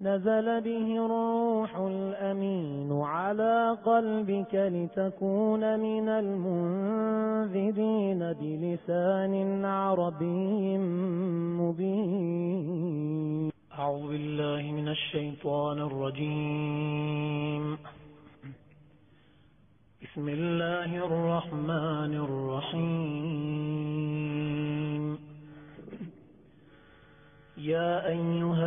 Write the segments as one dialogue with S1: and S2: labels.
S1: نزل به الروح الأمين على قلبك لتكون من المنذرين بلسان عربي مبين.
S2: أعوذ بالله من الشيطان الرجيم. بسم الله الرحمن الرحيم. يا أيها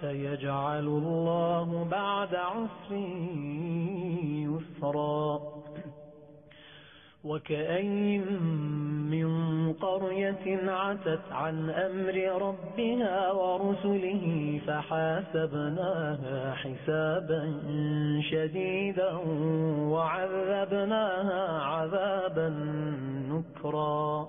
S2: سيجعل الله بعد عسر يسرا. وكأين من قرية عتت عن أمر ربها ورسله فحاسبناها حسابا شديدا وعذبناها عذابا نكرا.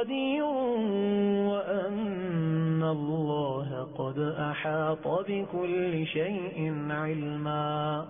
S2: قدير وأن الله قد أحاط بكل شيء علما